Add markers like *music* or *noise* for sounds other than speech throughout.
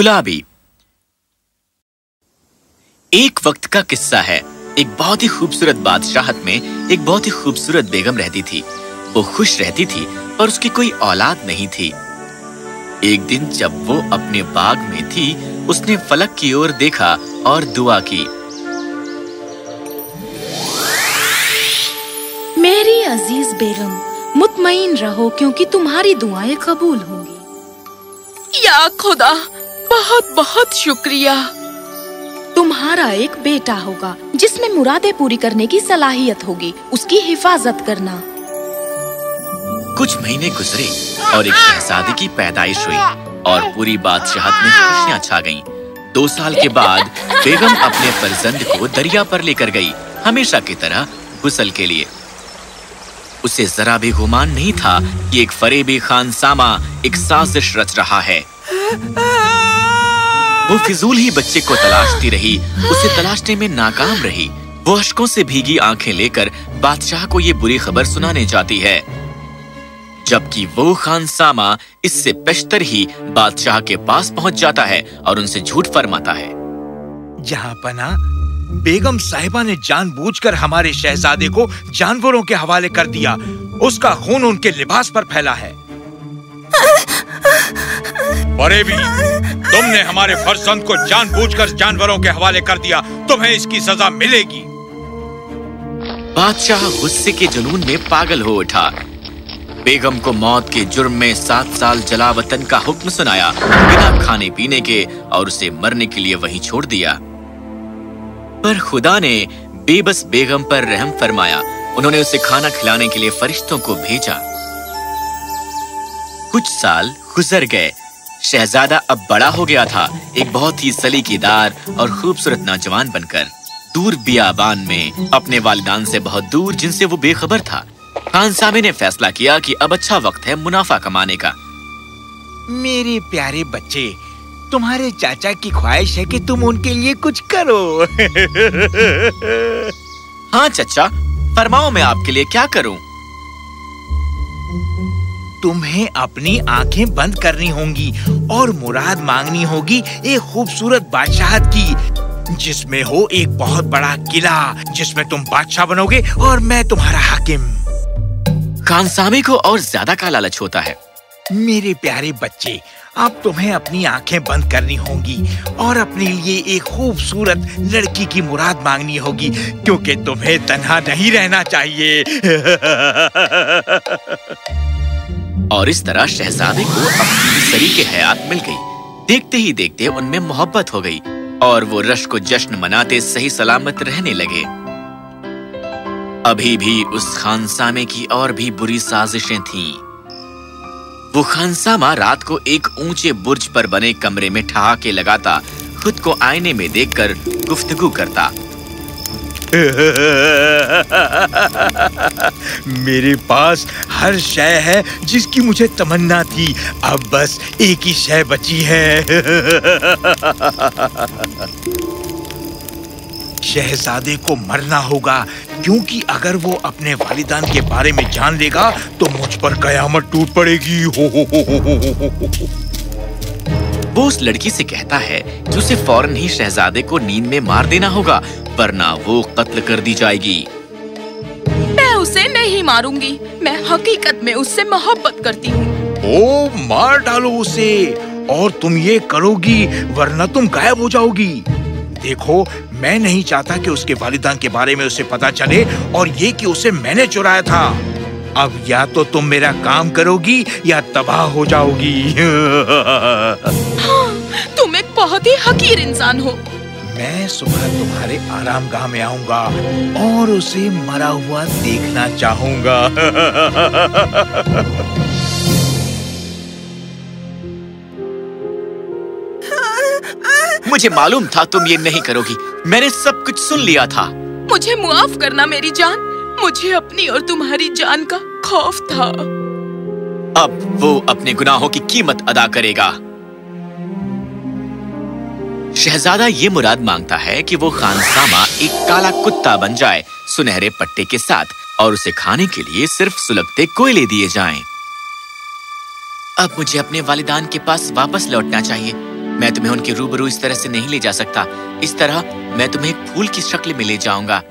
गुलाबी। एक वक्त का किस्सा है। एक बहुत ही खूबसूरत बादशाहत में एक बहुत ही खूबसूरत बेगम रहती थी। वो खुश रहती थी पर उसकी कोई औलाद नहीं थी। एक दिन जब वो अपने बाग में थी उसने फलक की ओर देखा और दुआ की। मेरी अज़ीज़ बेगम मुतमईन रहो क्योंकि तुम्हारी दुआएँ कबूल होंगी। या खुदा बहुत बहुत शुक्रिया। तुम्हारा एक बेटा होगा जिसमें मुरादें पूरी करने की सलाहियत होगी। उसकी हिफाजत करना। कुछ महीने गुजरे और एक शहजादी की पैदाइश हुई और पूरी बादशाहत में खुशियाँ छा गईं। दो साल के बाद बेगम अपने फर्जंद को दरिया पर लेकर गई हमेशा की तरह गुसल के लिए। उसे जरा भी गुमान नहीं था कि एक फरेबी खानसामा एक साजिश रच रहा है। वो फिजूल ही बच्चे को तलाशती रही उसे तलाशने में नाकाम रही। वो अशकों से भीगी आँखें लेकर बादशाह को ये बुरी खबर सुनाने जाती है। जबकि वो खानसामा इससे पेशतर ही बादशाह के पास पहुँच जाता है और उनसे झूठ फरमाता है। जहाँ पना बेगम साहिबा ने जानबूझकर हमारे शहजादे को जानवरों के हवाले कर दिया उसका खून उनके लिबास पर फैला है। भी तुमने हमारे फरजंद को जानबूझकर जानवरों के हवाले कर दिया, तुम्हें इसकी सजा मिलेगी। बादशाह गुस्से के जुनून में पागल हो उठा। बेगम को मौत के जुर्म में सात साल जलावतन का हुक्म सुनाया, बिना खाने पीने के, और उसे मरने के लिए वहीं छोड़ दिया। पर खुदा ने बेबस बेगम पर रहम फरमाया, उन्होंने उसे खाना खिलाने के लिए फरिश्तों को भेजा। कुछ साल गुजर गए शहजादा अब बड़ा हो गया था एक बहुत ही सलीकेदार और खूबसूरत नौजवान बनकर। दूर बियाबान में अपने वालिदान से बहुत दूर जिनसे वो बेखबर था। खान सामे ने फैसला किया कि अब अच्छा वक्त है मुनाफा कमाने का। मेरे प्यारे बच्चे तुम्हारे चाचा की ख्वाहिश है कि तुम उनके लिए कुछ करो। *laughs* हाँ चचा फरमाओ मैं आपके लिए क्या करूँ? तुम्हें अपनी आँखें बंद करनी होंगी और मुराद मांगनी होगी एक खूबसूरत बादशाहत की जिसमें हो एक बहुत बड़ा किला जिसमें तुम बादशाह बनोगे और मैं तुम्हारा हाकिम। खानसामे को और ज़्यादा का लालच होता है। मेरे प्यारे बच्चे अब तुम्हें अपनी आँखें बंद करनी होंगी और अपने लिए एक खूबसूरत लड़की की मुराद मांगनी होगी क्योंकि तुम्हें तन्हा नहीं रहना चाहिए। *laughs* और इस तरह शहजादे को अपनी सरी के हयात मिल गई। देखते ही देखते उनमें मोहब्बत हो गई और वो रश को जश्न मनाते सही सलामत रहने लगे। अभी भी उस खानसामे की और भी बुरी साजिशें थीं। वो खानसामा रात को एक ऊँचे बुर्ज पर बने कमरे में ठहाके लगाता, खुद को आईने में देखकर गुफ्तगू करता। *laughs* मेरे पास हर शय है जिसकी मुझे तमन्ना थी। अब बस एक ही शय बची है। *laughs* शहजादे को मरना होगा क्योंकि अगर वो अपने वालिदान के बारे में जान लेगा तो मुझ पर कयामत टूट पड़ेगी। हो, हो, हो, हो, हो, हो, हो। वो उस लड़की से कहता है कि उसे फ़ौरन ही शहजादे को नींद में मार देना होगा। वरना वो कत्ल कर दी जाएगी। मैं उसे नहीं मारूँगी। मैं हकीकत में उससे मोहब्बत करती हूँ। ओ मार डालो उसे। और तुम ये करोगी वरना तुम गायब हो जाओगी। देखो मैं नहीं चाहता कि उसके वालिदान के बारे में उसे पता चले और ये कि उसे मैंने चुराया था। अब या तो तुम मेरा काम करोगी या तबाह हो जाओगी। *laughs* हाँ, तुम एक बहुत ही हकीर इंसान हो। मैं सुबह तुम्हारे आराम गाह में आऊँगा और उसे मरा हुआ देखना चाहूँगा। मुझे मालूम था तुम ये नहीं करोगी। मैंने सब कुछ सुन लिया था। मुझे मुआफ करना मेरी जान। मुझे अपनी और तुम्हारी जान का खौफ था। अब वो अपने गुनाहों की कीमत अदा करेगा। शहजादा ये मुराद माँगता है कि वो खानसामा एक काला कुत्ता बन जाए सुनहरे पट्टे के साथ और उसे खाने के लिए सिर्फ़ सुलगते कोयले दिए जाएँ। अब मुझे अपने वालिदान के पास वापस लौटना चाहिए। मैं तुम्हें उनके रूबरू इस तरह से नहीं ले जा सकता। इस तरह मैं तुम्हें एक फूल की शक्ल में ले जाऊँगा।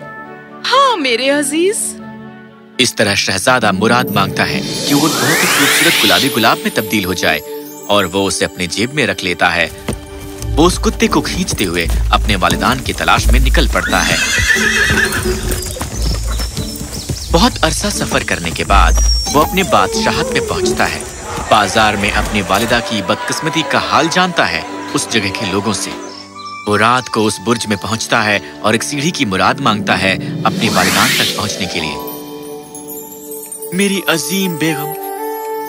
हाँ मेरे अज़ीज़। इस तरह शहजादा मुराद माँगता है कि वो बहुत ही खूबसूरत गुलाबी गुलाब में तब्दील हो जाए और वो उसे अपने जेब में रख लेता है। वो उस कुत्ते को खींचते हुए अपने वालिदान की तलाश में निकल पड़ता है। बहुत अरसा सफ़र करने के बाद वो अपने बादशाहत में पहुँचता है। बाज़ार में अपनी वालिदा की बदकिस्मती का हाल जानता है उस जगह के लोगों से। वो रात को उस बुर्ज में पहुँचता है और एक सीढ़ी की मुराद माँगता है अपने वालिदान तक पहुँचने के लिए। मेरी अजीम बेगम,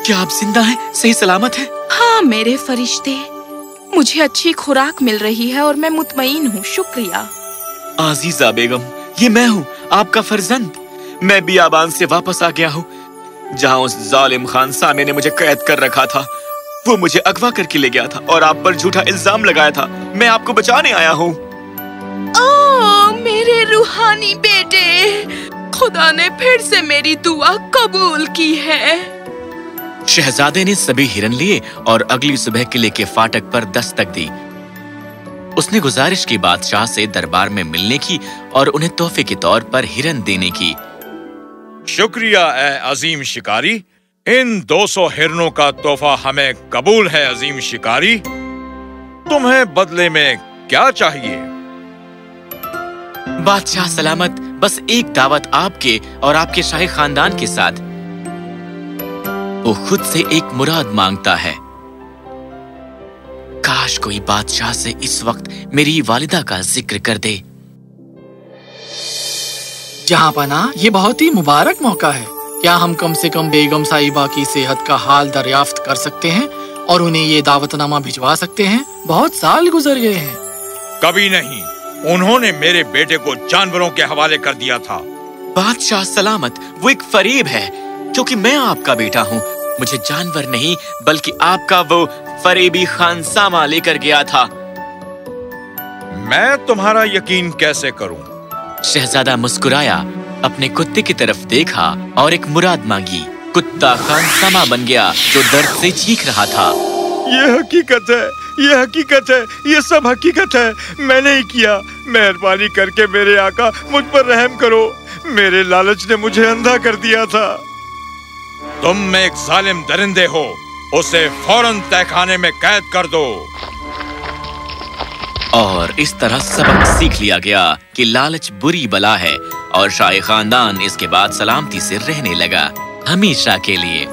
क्या आप ज़िंदा हैं? सही सलामत हैं? हाँ मेरे फरिश्ते। मुझे अच्छी खुराक मिल रही है और मैं मुतमईन हूँ। शुक्रिया। आजीजा बेगम ये मैं हूँ आपका फर्जंद। मैं बियाबान से वापस आ गया हूँ। जहाँ उस जालिम खान सामे ने मुझे कैद कर रखा था वो मुझे अगवा करके ले गया था और आप पर झूठा इल्ज़ाम लगाया था। मैं आपको बचाने आया हूँ। मेरे रूहानी बेटे खुदा ने फिर से मेरी दुआ कबूल की है। शहजादे ने सभी हिरन लिए और अगली सुबह किले के फाटक पर दस्तक दी। उसने गुजारिश की बादशाह से दरबार में मिलने की और उन्हें तोहफे के तौर पर हिरन देने की। शुक्रिया ए अजीम शिकारी। इन 200 हिरनों का तोहफा हमें कबूल है अजीम शिकारी। तुम्हें बदले में क्या चाहिए? बादशाह सलामत बस एक दावत आपके और आपके शाही खानदान के साथ। वो खुद से एक मुराद माँगता है। काश कोई बादशाह से इस वक्त मेरी वालिदा का ज़िक्र कर दे। जहाँ पना ये बहुत ही मुबारक मौका है। क्या हम कम से कम बेगम साहिबा की सेहत का हाल दरियाफ्त कर सकते हैं और उन्हें ये दावतनामा भिजवा सकते हैं? बहुत साल गुजर गए हैं। कभी नहीं। उन्होंने मेरे बेटे को जानवरों के हवाले कर दिया था। बादशाह सलामत वो एक फरीब है। क्योंकि मैं आपका बेटा हूँ। मुझे जानवर नहीं बल्कि आपका वो फरेबी खानसामा लेकर गया था। मैं तुम्हारा यकीन कैसे करूँ? शहजादा मुस्कुराया अपने कुत्ते की तरफ़ देखा और एक मुराद मांगी। कुत्ता खानसामा बन गया जो दर्द से चीख रहा था। ये हकीकत है ये हकीकत है ये सब हकीकत है। मैंने ही किया। मेहरबानी करके मेरे आका मुझ पर रहम करो। मेरे लालच ने मुझे अंधा कर दिया था। तुम एक जालिम दरिंदे हो, उसे फ़ौरन तहखाने में कैद कर दो। और इस तरह सबक सीख लिया गया कि लालच बुरी बला है और शाही खानदान इसके बाद सलामती से रहने लगा, हमेशा के लिए।